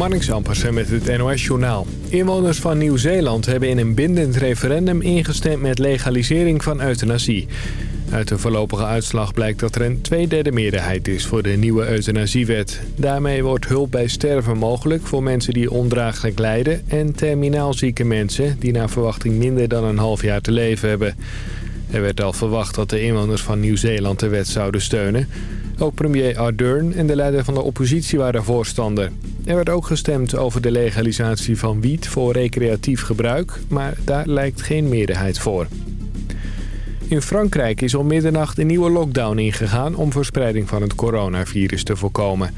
Marnix Ampersen met het NOS-journaal. Inwoners van Nieuw-Zeeland hebben in een bindend referendum ingestemd met legalisering van euthanasie. Uit de voorlopige uitslag blijkt dat er een tweederde meerderheid is voor de nieuwe euthanasiewet. Daarmee wordt hulp bij sterven mogelijk voor mensen die ondraaglijk lijden... en terminaal zieke mensen die naar verwachting minder dan een half jaar te leven hebben. Er werd al verwacht dat de inwoners van Nieuw-Zeeland de wet zouden steunen... Ook premier Ardern en de leider van de oppositie waren voorstander. Er werd ook gestemd over de legalisatie van wiet voor recreatief gebruik, maar daar lijkt geen meerderheid voor. In Frankrijk is om middernacht een nieuwe lockdown ingegaan om verspreiding van het coronavirus te voorkomen.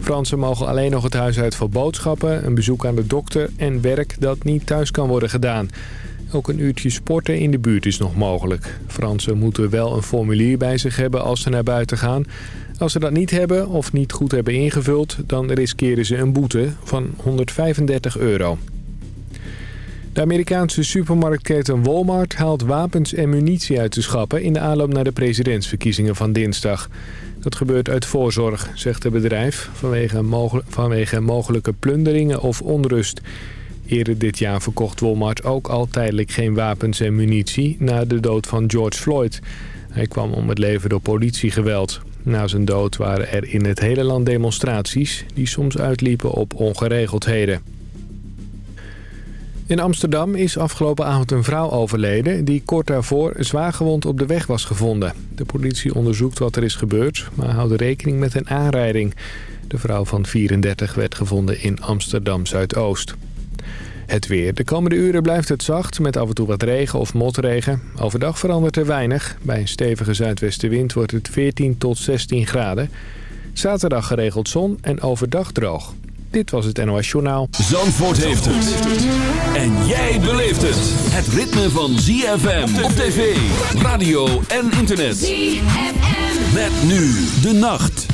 Fransen mogen alleen nog het huis uit voor boodschappen, een bezoek aan de dokter en werk dat niet thuis kan worden gedaan. Ook een uurtje sporten in de buurt is nog mogelijk. Fransen moeten wel een formulier bij zich hebben als ze naar buiten gaan. Als ze dat niet hebben of niet goed hebben ingevuld... dan riskeren ze een boete van 135 euro. De Amerikaanse supermarktketen Walmart haalt wapens en munitie uit de schappen... in de aanloop naar de presidentsverkiezingen van dinsdag. Dat gebeurt uit voorzorg, zegt het bedrijf, vanwege, vanwege mogelijke plunderingen of onrust. Eerder dit jaar verkocht Walmart ook al tijdelijk geen wapens en munitie... na de dood van George Floyd. Hij kwam om het leven door politiegeweld. Na zijn dood waren er in het hele land demonstraties... die soms uitliepen op ongeregeldheden. In Amsterdam is afgelopen avond een vrouw overleden... die kort daarvoor zwaargewond op de weg was gevonden. De politie onderzoekt wat er is gebeurd... maar houdt rekening met een aanrijding. De vrouw van 34 werd gevonden in Amsterdam-Zuidoost. Het weer. De komende uren blijft het zacht met af en toe wat regen of motregen. Overdag verandert er weinig. Bij een stevige zuidwestenwind wordt het 14 tot 16 graden. Zaterdag geregeld zon en overdag droog. Dit was het NOS Journaal. Zandvoort heeft het. En jij beleeft het. Het ritme van ZFM op tv, radio en internet. ZFM. Met nu de nacht.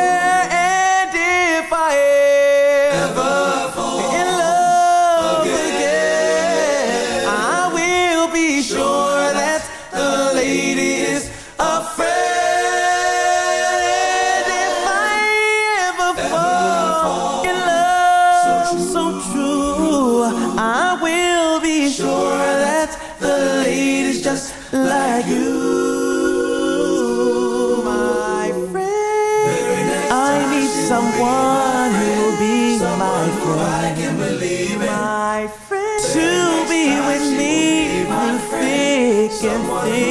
second thing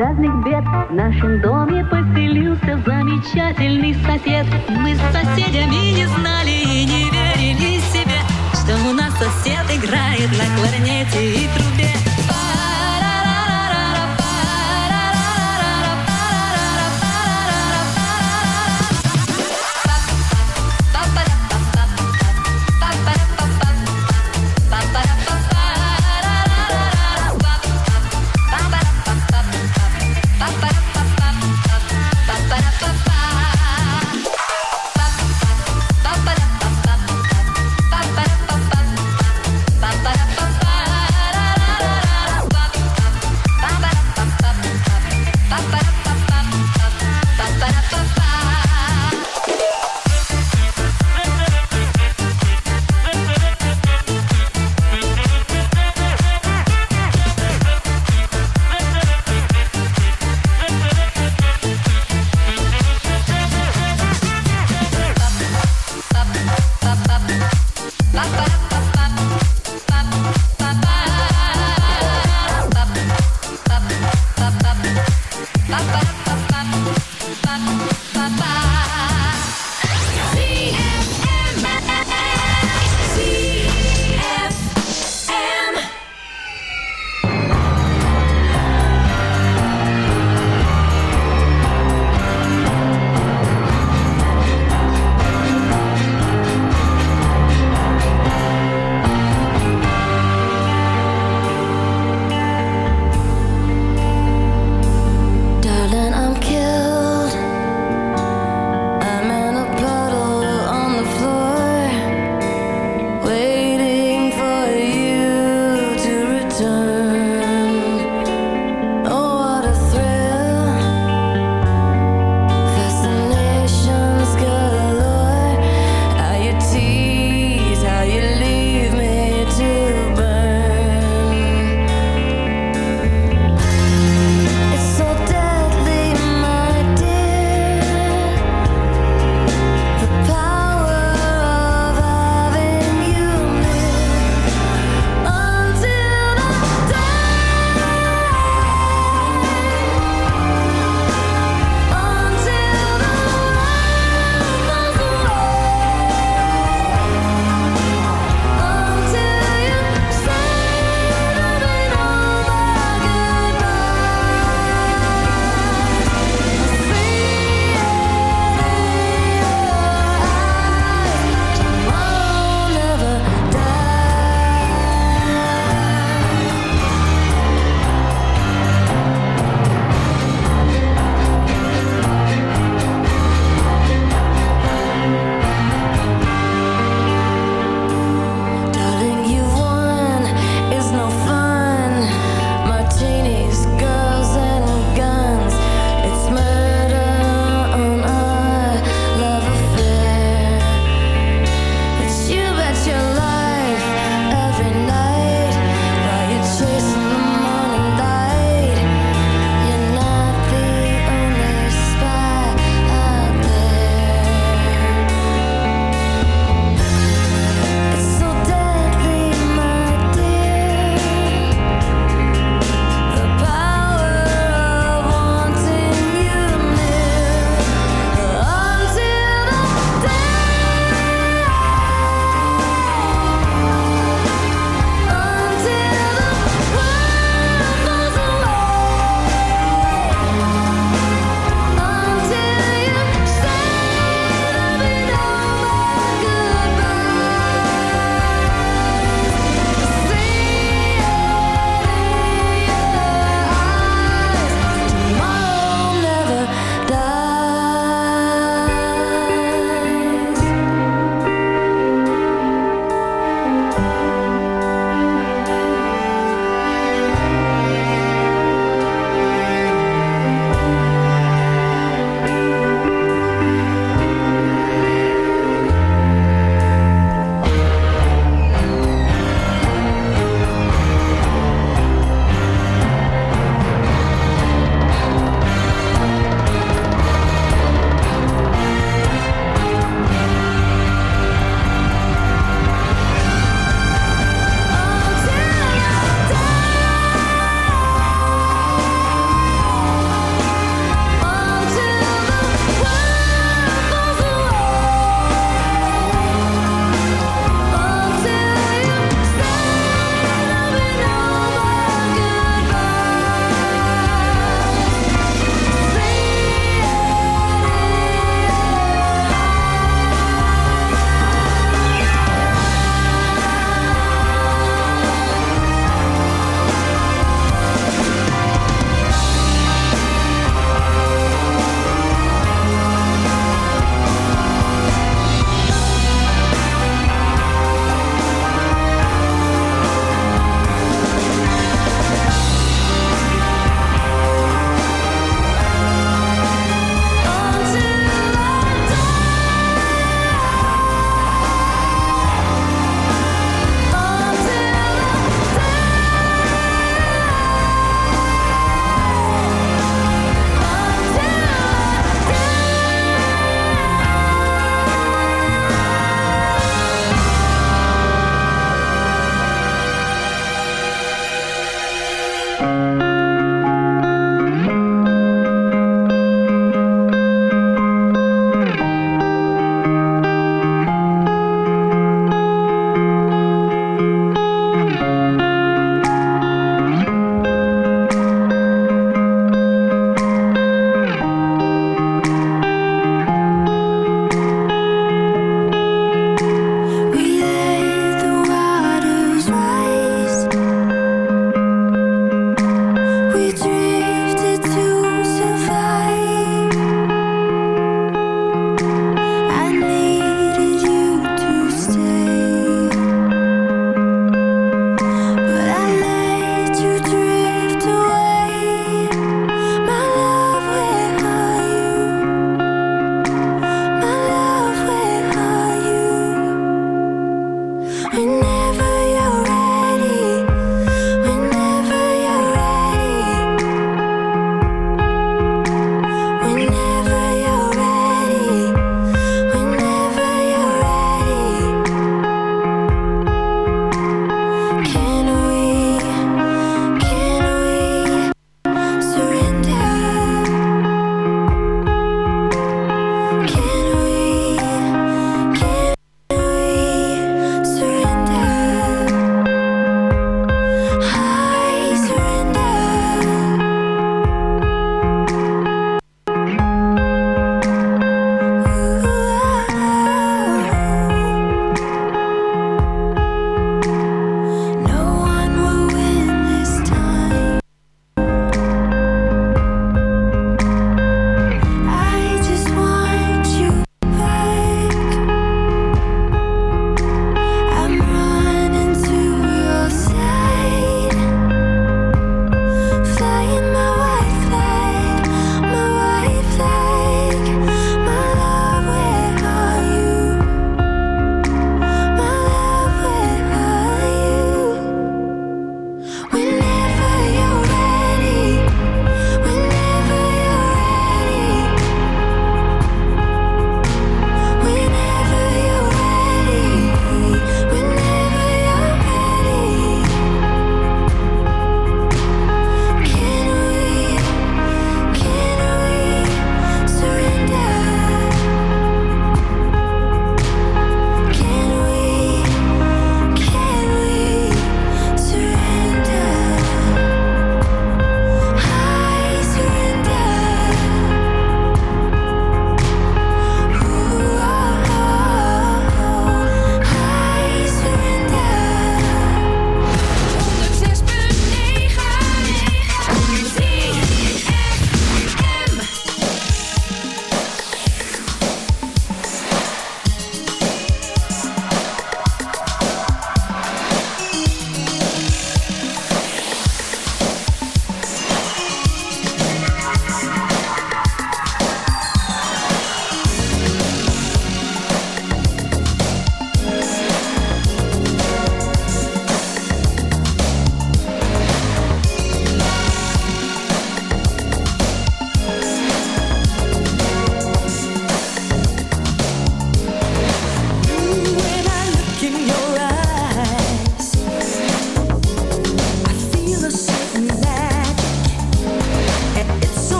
Durazno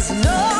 There's no